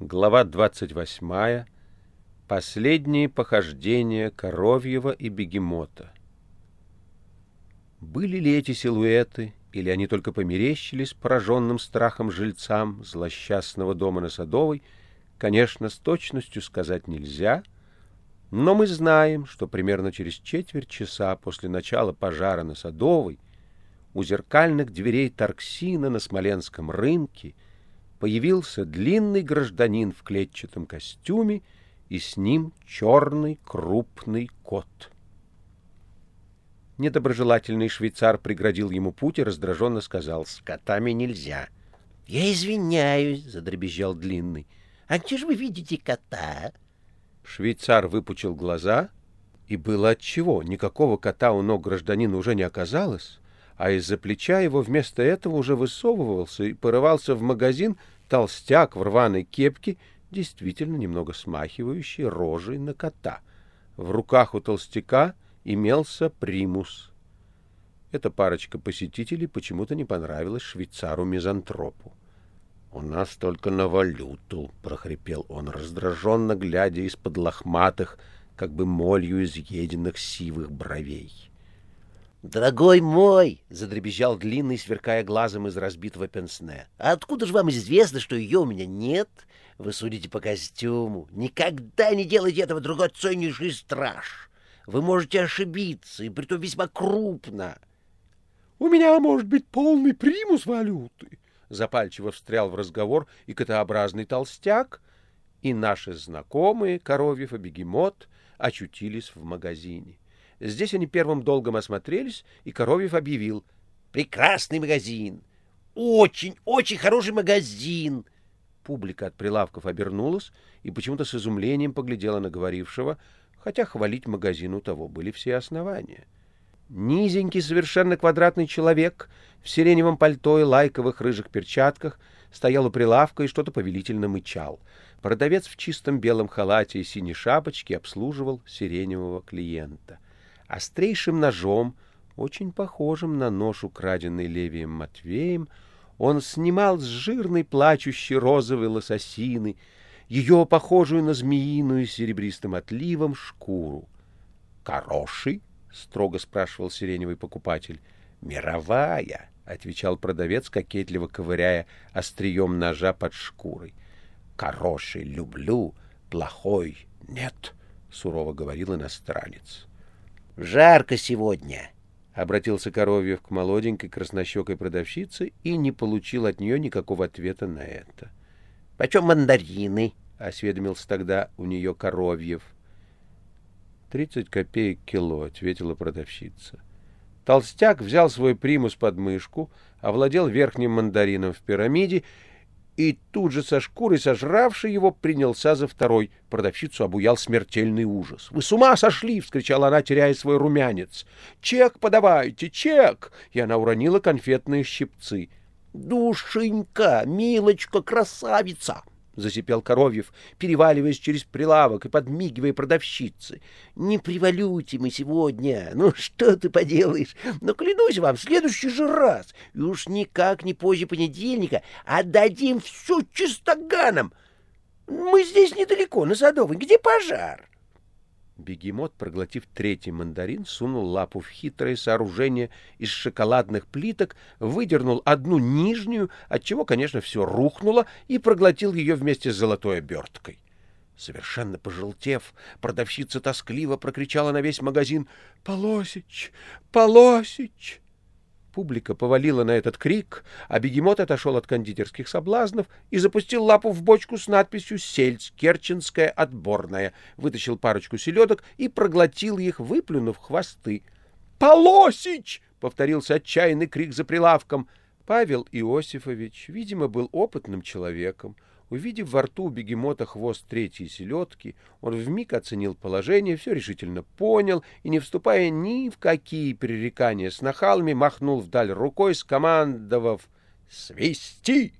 Глава 28. Последние похождения Коровьева и Бегемота. Были ли эти силуэты, или они только померещились пораженным страхом жильцам злосчастного дома на Садовой, конечно, с точностью сказать нельзя, но мы знаем, что примерно через четверть часа после начала пожара на Садовой у зеркальных дверей Тарксина на Смоленском рынке появился длинный гражданин в клетчатом костюме и с ним черный крупный кот. Недоброжелательный швейцар преградил ему путь и раздраженно сказал, «С котами нельзя». «Я извиняюсь», — задребезжал длинный. «А где же вы видите кота?» Швейцар выпучил глаза, и было отчего. Никакого кота у ног гражданина уже не оказалось, а из-за плеча его вместо этого уже высовывался и порывался в магазин толстяк в рваной кепке, действительно немного смахивающий рожей на кота. В руках у толстяка имелся примус. Эта парочка посетителей почему-то не понравилась швейцару-мизантропу. «У нас только на валюту», — прохрипел он, раздраженно глядя из-под лохматых, как бы молью изъеденных сивых бровей. «Дорогой мой!» — задребезжал длинный, сверкая глазом из разбитого пенсне. «А откуда же вам известно, что ее у меня нет? Вы судите по костюму. Никогда не делайте этого, драгоценнейший страж. Вы можете ошибиться, и притом весьма крупно». «У меня может быть полный примус валюты», — запальчиво встрял в разговор и котообразный толстяк, и наши знакомые, Коровьев и Бегемот, очутились в магазине. Здесь они первым долгом осмотрелись, и Коровьев объявил. «Прекрасный магазин! Очень, очень хороший магазин!» Публика от прилавков обернулась и почему-то с изумлением поглядела на говорившего, хотя хвалить магазину того были все основания. Низенький, совершенно квадратный человек в сиреневом пальто и лайковых рыжих перчатках стоял у прилавка и что-то повелительно мычал. Продавец в чистом белом халате и синей шапочке обслуживал сиреневого клиента острейшим ножом, очень похожим на нож, украденный Левием Матвеем, он снимал с жирной плачущей розовой лососины ее, похожую на змеиную серебристым отливом, шкуру. «Хороший?» — строго спрашивал сиреневый покупатель. «Мировая!» — отвечал продавец, кокетливо ковыряя острием ножа под шкурой. «Хороший люблю, плохой нет», — сурово говорил иностранец. Жарко сегодня, — обратился Коровьев к молоденькой краснощекой продавщице и не получил от нее никакого ответа на это. — Почем мандарины? — осведомился тогда у нее Коровьев. — Тридцать копеек кило, — ответила продавщица. Толстяк взял свой примус под мышку, овладел верхним мандарином в пирамиде и тут же со шкурой сожравший его принялся за второй. Продавщицу обуял смертельный ужас. «Вы с ума сошли!» — вскричала она, теряя свой румянец. «Чек подавайте! Чек!» И она уронила конфетные щипцы. «Душенька, милочка, красавица!» — засипел Коровьев, переваливаясь через прилавок и подмигивая продавщице. — Не привалюйте мы сегодня. Ну, что ты поделаешь? Но клянусь вам, в следующий же раз, и уж никак не позже понедельника, отдадим все чистоганом. Мы здесь недалеко, на Садовой. Где пожар? — Бегемот, проглотив третий мандарин, сунул лапу в хитрое сооружение из шоколадных плиток, выдернул одну нижнюю, отчего, конечно, все рухнуло, и проглотил ее вместе с золотой оберткой. Совершенно пожелтев, продавщица тоскливо прокричала на весь магазин «Полосич! Полосич!» Публика повалила на этот крик, а бегемот отошел от кондитерских соблазнов и запустил лапу в бочку с надписью «Сельдь, Керченская отборная», вытащил парочку селедок и проглотил их, выплюнув хвосты. «Полосич!» — повторился отчаянный крик за прилавком. Павел Иосифович, видимо, был опытным человеком. Увидев во рту у бегемота хвост третьей селедки, он вмиг оценил положение, все решительно понял и, не вступая ни в какие перерекания с нахалами, махнул вдаль рукой, скомандовав «Свисти!».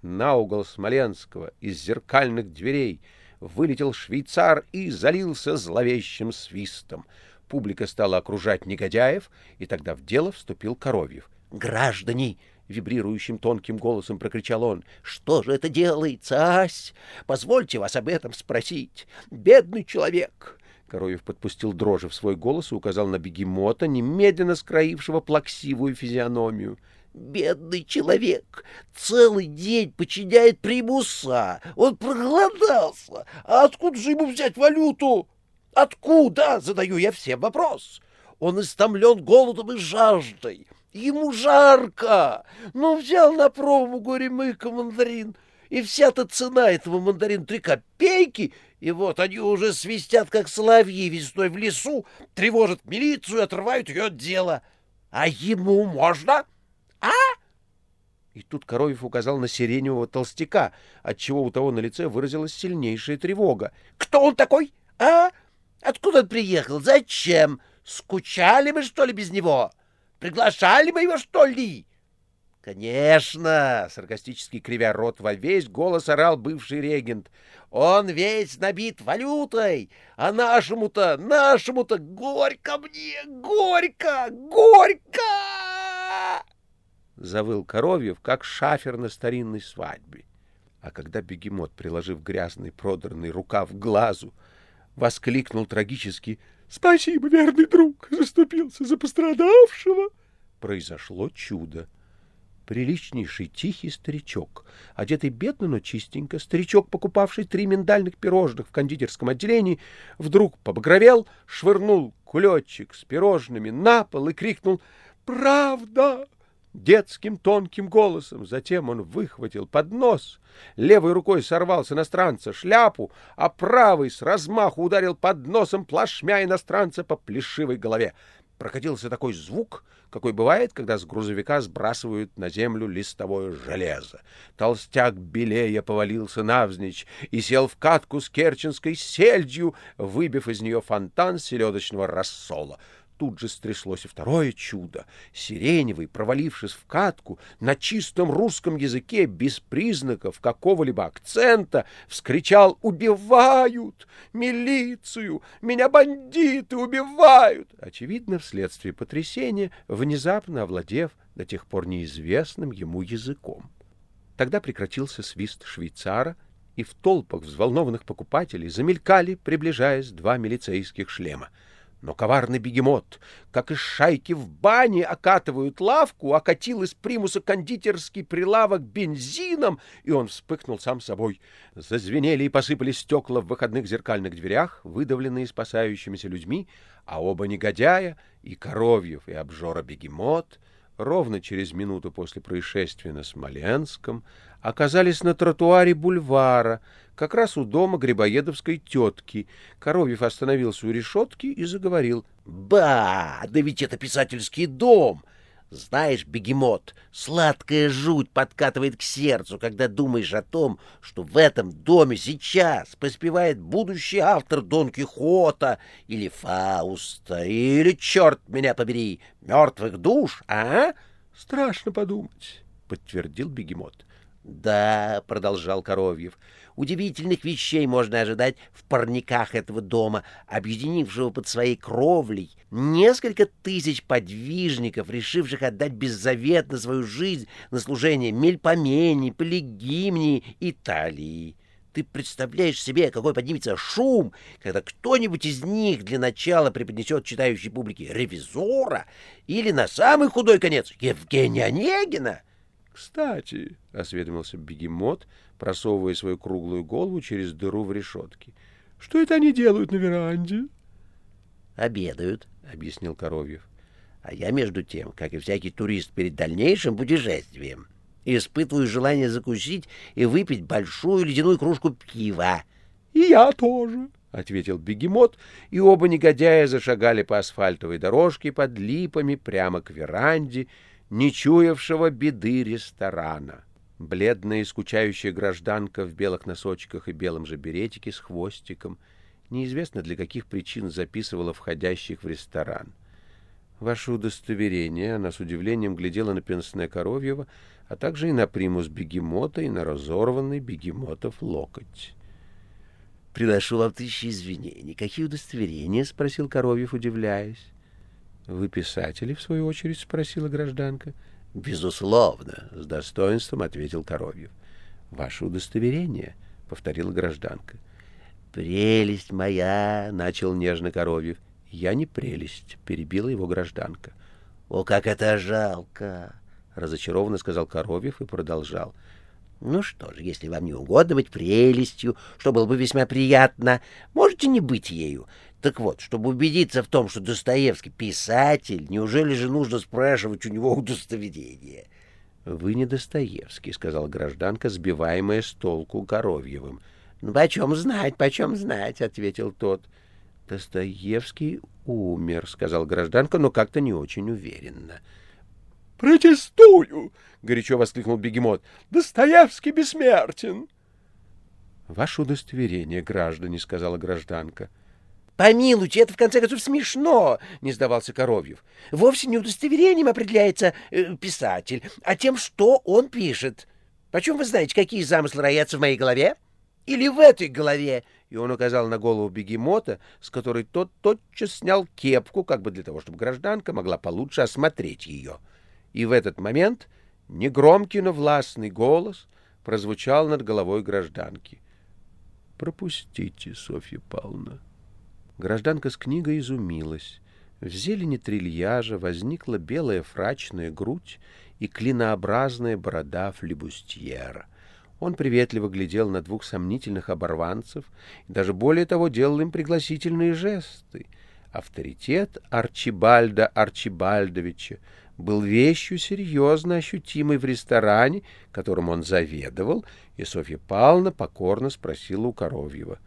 На угол Смоленского из зеркальных дверей вылетел швейцар и залился зловещим свистом. Публика стала окружать негодяев, и тогда в дело вступил Коровьев. «Граждане!» — вибрирующим тонким голосом прокричал он. — Что же это делается, ась? Позвольте вас об этом спросить. Бедный человек! Коровьев подпустил дрожи в свой голос и указал на бегемота, немедленно скроившего плаксивую физиономию. Бедный человек целый день починяет примуса. Он проголодался. А откуда же ему взять валюту? Откуда? Задаю я всем вопрос. Он истомлен голодом и жаждой. Ему жарко, но взял на пробу горемыка мандарин, и вся-то цена этого мандарина три копейки, и вот они уже свистят, как соловьи весной в лесу, тревожат милицию отрывают ее от дела. А ему можно? А? И тут Коровьев указал на сиреневого толстяка, отчего у того на лице выразилась сильнейшая тревога. — Кто он такой? А? Откуда он приехал? Зачем? Скучали мы, что ли, без него? Приглашали мы его, что ли? — Конечно, — саркастически кривя рот во весь голос орал бывший регент. — Он весь набит валютой, а нашему-то, нашему-то горько мне, горько, горько! Завыл Коровьев, как шафер на старинной свадьбе. А когда бегемот, приложив грязный продранный рукав к глазу, воскликнул трагически — Спасибо, верный друг, заступился за пострадавшего. Произошло чудо. Приличнейший тихий старичок, одетый бедно, но чистенько, старичок, покупавший три миндальных пирожных в кондитерском отделении, вдруг побагровел, швырнул кулечек с пирожными на пол и крикнул «Правда!» Детским тонким голосом. Затем он выхватил поднос, левой рукой сорвал с иностранца шляпу, а правой с размаху ударил подносом плашмя иностранца по плешивой голове. Прокатился такой звук, какой бывает, когда с грузовика сбрасывают на землю листовое железо. Толстяк белея повалился навзничь и сел в катку с керченской сельдью, выбив из нее фонтан селедочного рассола тут же стряслось и второе чудо. Сиреневый, провалившись в катку, на чистом русском языке, без признаков какого-либо акцента, вскричал «Убивают! Милицию! Меня бандиты убивают!» Очевидно, вследствие потрясения, внезапно овладев до тех пор неизвестным ему языком. Тогда прекратился свист швейцара, и в толпах взволнованных покупателей замелькали, приближаясь, два милицейских шлема. Но коварный бегемот, как из шайки в бане окатывают лавку, окатил из примуса кондитерский прилавок бензином, и он вспыхнул сам собой. Зазвенели и посыпались стекла в выходных зеркальных дверях, выдавленные спасающимися людьми, а оба негодяя, и Коровьев, и обжора бегемот, ровно через минуту после происшествия на Смоленском, оказались на тротуаре бульвара, как раз у дома грибоедовской тетки. Коровьев остановился у решетки и заговорил. — Ба! Да ведь это писательский дом! Знаешь, бегемот, сладкая жуть подкатывает к сердцу, когда думаешь о том, что в этом доме сейчас поспевает будущий автор Дон Кихота или Фауста, или, черт меня побери, мертвых душ, а? — Страшно подумать, — подтвердил бегемот. — Да, — продолжал Коровьев, — Удивительных вещей можно ожидать в парниках этого дома, объединившего под своей кровлей несколько тысяч подвижников, решивших отдать беззаветно свою жизнь на служение Мельпомене, Полигимнии, Италии. Ты представляешь себе, какой поднимется шум, когда кто-нибудь из них для начала преподнесет читающей публике ревизора или, на самый худой конец, Евгения Онегина? — Кстати, — осведомился бегемот, просовывая свою круглую голову через дыру в решетке. — Что это они делают на веранде? — Обедают, — объяснил Коровьев. — А я, между тем, как и всякий турист перед дальнейшим путешествием, испытываю желание закусить и выпить большую ледяную кружку пива. — И я тоже, — ответил бегемот, и оба негодяя зашагали по асфальтовой дорожке под липами прямо к веранде, не чуявшего беды ресторана. Бледная и скучающая гражданка в белых носочках и белом же беретике с хвостиком неизвестно для каких причин записывала входящих в ресторан. Ваше удостоверение, она с удивлением глядела на пенсне Коровьева, а также и на примус бегемота, и на разорванный бегемотов локоть. — Приношу вам тысячи извинений. Какие удостоверения? — спросил Коровьев, удивляясь. — Вы писатели, в свою очередь? — спросила гражданка. —— Безусловно, — с достоинством ответил Коровьев. — Ваше удостоверение, — повторила гражданка. — Прелесть моя, — начал нежно Коровьев. — Я не прелесть, — перебила его гражданка. — О, как это жалко! — разочарованно сказал Коровьев и продолжал. — ну что ж, если вам не угодно быть прелестью, что было бы весьма приятно, можете не быть ею. Так вот, чтобы убедиться в том, что Достоевский писатель, неужели же нужно спрашивать у него удостоверение? — Вы не Достоевский, — сказала гражданка, сбиваемая с толку Коровьевым. — Ну, почем знать, почем знать, — ответил тот. — Достоевский умер, — сказал гражданка, но как-то не очень уверенно. — «Протестую!» — горячо воскликнул бегемот. «Достоевский бессмертен!» «Ваше удостоверение, граждане», — сказала гражданка. «Помилуйте, это в конце концов смешно!» — не сдавался Коровьев. «Вовсе не удостоверением определяется э, писатель, а тем, что он пишет. Почем вы знаете, какие замыслы роятся в моей голове? Или в этой голове?» И он указал на голову бегемота, с которой тот тотчас снял кепку, как бы для того, чтобы гражданка могла получше осмотреть ее. — и в этот момент негромкий, но властный голос прозвучал над головой гражданки. «Пропустите, Софья Павловна». Гражданка с книгой изумилась. В зелени трильяжа возникла белая фрачная грудь и клинообразная борода флебустьера. Он приветливо глядел на двух сомнительных оборванцев и даже более того делал им пригласительные жесты. Авторитет Арчибальда Арчибальдовича был вещью серьезно ощутимой в ресторане, которым он заведовал, и Софья Павловна покорно спросила у Коровьева,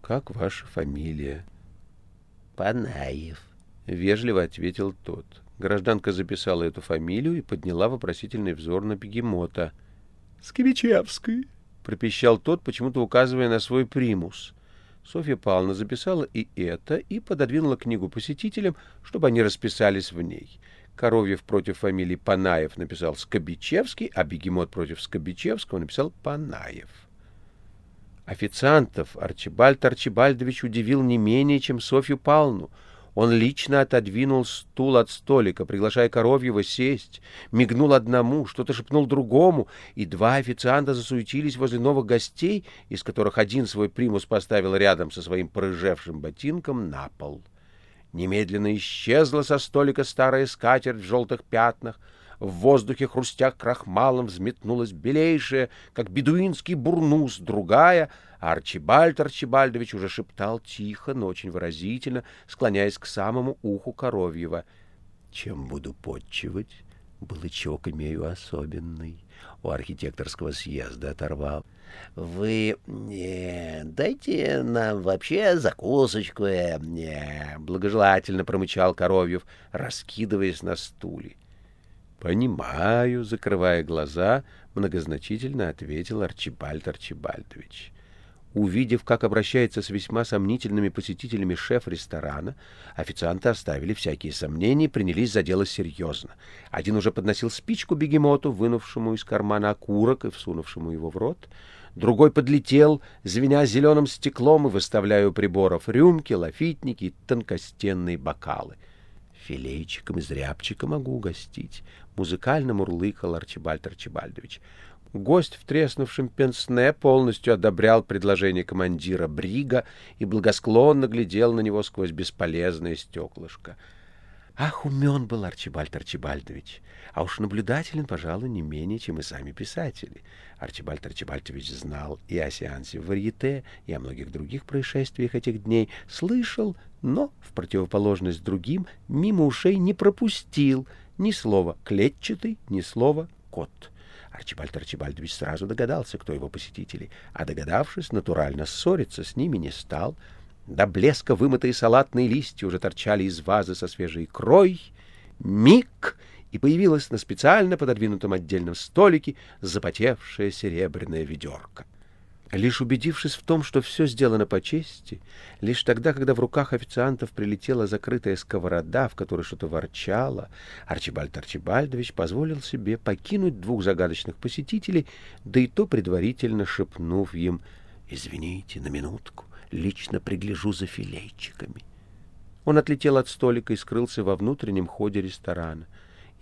«Как ваша фамилия?» «Панаев», — вежливо ответил тот. Гражданка записала эту фамилию и подняла вопросительный взор на бегемота. «Скибичевский», — пропищал тот, почему-то указывая на свой примус. Софья Павловна записала и это, и пододвинула книгу посетителям, чтобы они расписались в ней — Коровьев против фамилии Панаев написал Скобичевский, а Бегемот против Скобичевского написал Панаев. Официантов Арчибальд Арчибальдович удивил не менее, чем Софью Павловну. Он лично отодвинул стул от столика, приглашая Коровьева сесть, мигнул одному, что-то шепнул другому, и два официанта засуетились возле новых гостей, из которых один свой примус поставил рядом со своим порыжевшим ботинком на пол. — Немедленно исчезла со столика старая скатерть в желтых пятнах, в воздухе хрустя крахмалом взметнулась белейшая, как бедуинский бурнус, другая, а Арчибальд Арчибальдович уже шептал тихо, но очень выразительно, склоняясь к самому уху Коровьева. «Чем буду подчивать? Балычок имею особенный, у архитекторского съезда оторвал». Вы э, дайте нам вообще закусочку, э, э, благожелательно промычал Коровьев, раскидываясь на стуле. Понимаю, закрывая глаза, многозначительно ответил Арчибальд Арчибальдович. Увидев, как обращается с весьма сомнительными посетителями шеф ресторана, официанты оставили всякие сомнения и принялись за дело серьезно. Один уже подносил спичку бегемоту, вынувшему из кармана окурок и всунувшему его в рот другой подлетел, звеня зеленым стеклом и выставляя у приборов рюмки, лафитники и тонкостенные бокалы. Филейчиком и зрябчиком могу угостить, — музыкально мурлыкал Арчибальд Арчибальдович. Гость в треснувшем пенсне полностью одобрял предложение командира Брига и благосклонно глядел на него сквозь бесполезное стеклышко — Ах, умен был Арчибальд Арчибальдович, а уж наблюдателен, пожалуй, не менее, чем и сами писатели. Арчибальд Арчибальдович знал и о сеансе в варьете, и о многих других происшествиях этих дней, слышал, но, в противоположность другим, мимо ушей не пропустил ни слова «клетчатый», ни слова «кот». Арчибальд Арчибальдович сразу догадался, кто его посетители, а догадавшись, натурально ссориться с ними не стал — до блеска вымытые салатные листья уже торчали из вазы со свежей икрой. Миг! И появилась на специально пододвинутом отдельном столике запотевшая серебряная ведерко. Лишь убедившись в том, что все сделано по чести, лишь тогда, когда в руках официантов прилетела закрытая сковорода, в которой что-то ворчало, Арчибальд Арчибальдович позволил себе покинуть двух загадочных посетителей, да и то предварительно шепнув им «Извините на минутку, лично пригляжу за филейчиками. Он отлетел от столика и скрылся во внутреннем ходе ресторана.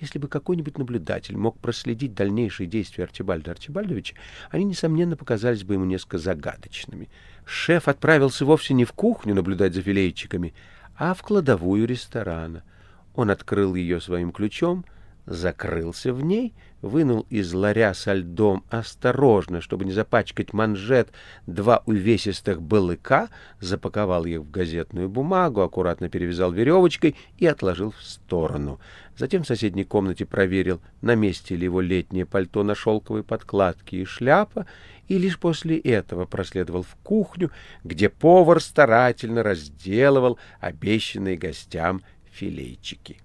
Если бы какой-нибудь наблюдатель мог проследить дальнейшие действия Арчибальда Арчибальдовича, они, несомненно, показались бы ему несколько загадочными. Шеф отправился вовсе не в кухню наблюдать за филейчиками, а в кладовую ресторана. Он открыл ее своим ключом, закрылся в ней, вынул из ларя со льдом осторожно, чтобы не запачкать манжет, два увесистых балыка, запаковал их в газетную бумагу, аккуратно перевязал веревочкой и отложил в сторону. Затем в соседней комнате проверил, на месте ли его летнее пальто на шелковой подкладке и шляпа, и лишь после этого проследовал в кухню, где повар старательно разделывал обещанные гостям филейчики.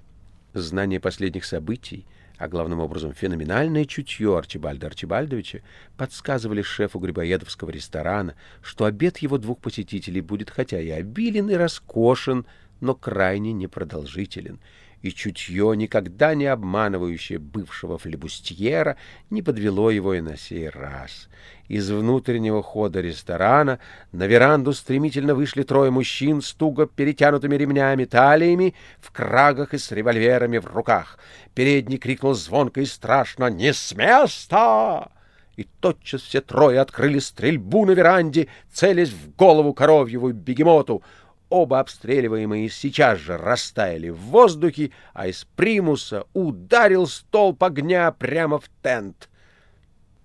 Знание последних событий, а главным образом феноменальное чутье Арчибальда Арчибальдовича подсказывали шефу Грибоедовского ресторана, что обед его двух посетителей будет хотя и обилен и роскошен, но крайне непродолжителен — и чутье, никогда не обманывающее бывшего флебустьера, не подвело его и на сей раз. Из внутреннего хода ресторана на веранду стремительно вышли трое мужчин с туго перетянутыми ремнями талиями, в крагах и с револьверами в руках. Передний крикнул звонко и страшно «Не с места!» и тотчас все трое открыли стрельбу на веранде, целясь в голову коровьеву бегемоту — Оба обстреливаемые сейчас же растаяли в воздухе, а из примуса ударил столб огня прямо в тент.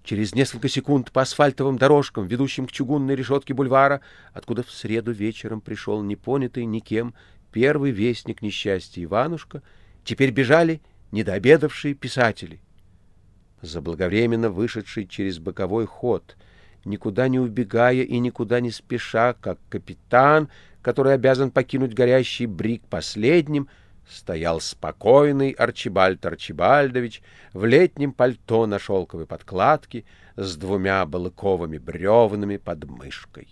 Через несколько секунд по асфальтовым дорожкам, ведущим к чугунной решетке бульвара, откуда в среду вечером пришел непонятый никем первый вестник несчастья Иванушка, теперь бежали недообедавшие писатели. Заблаговременно вышедший через боковой ход, никуда не убегая и никуда не спеша, как капитан — который обязан покинуть горящий брик последним, стоял спокойный Арчибальд Арчибальдович в летнем пальто на шелковой подкладке с двумя балыковыми бревнами под мышкой.